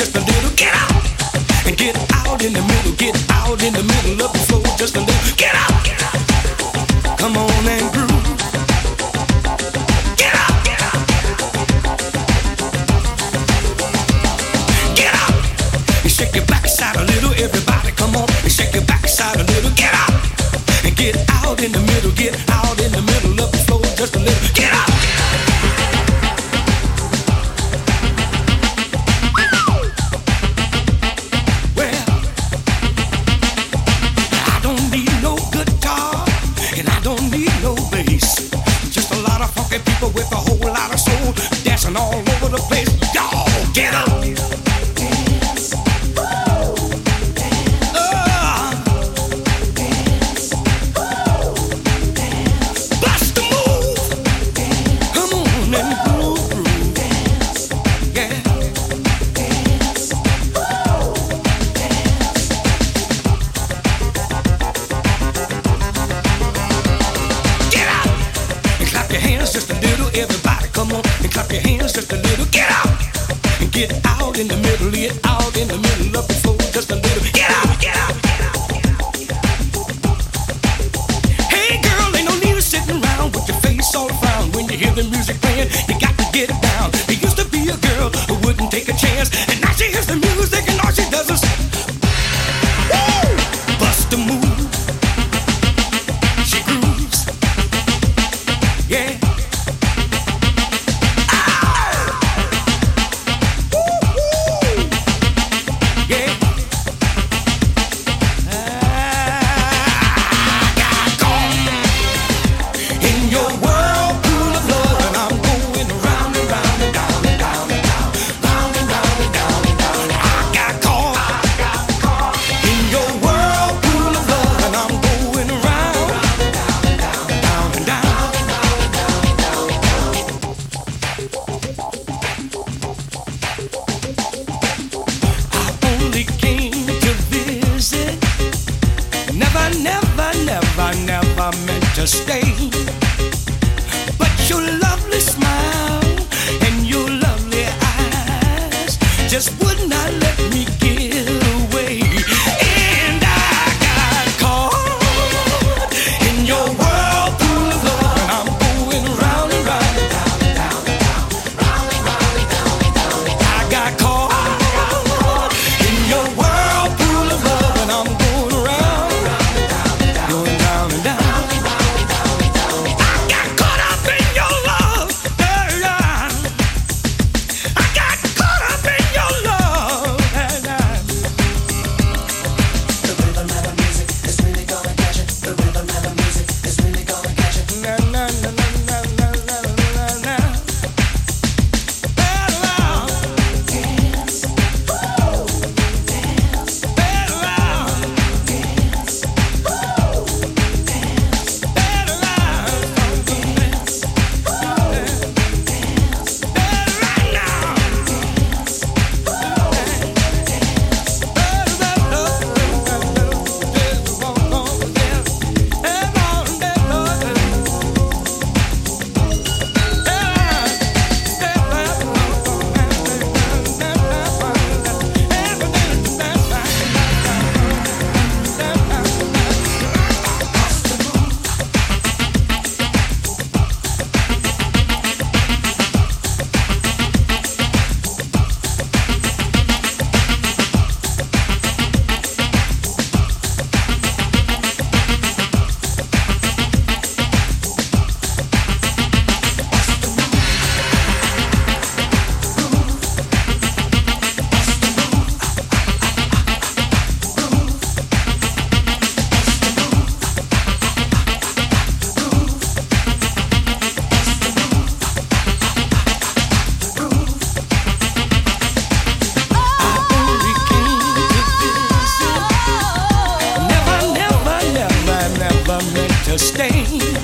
just a little. Get out and get out in the middle. Get out in the middle of the floor, just a little. Get out. Get. Come on and groove. Everybody come on shake your backside a little. Get out and get out in the middle. Get out in the middle of the floor just a little. Get out. yeah. to move. stay. To stay.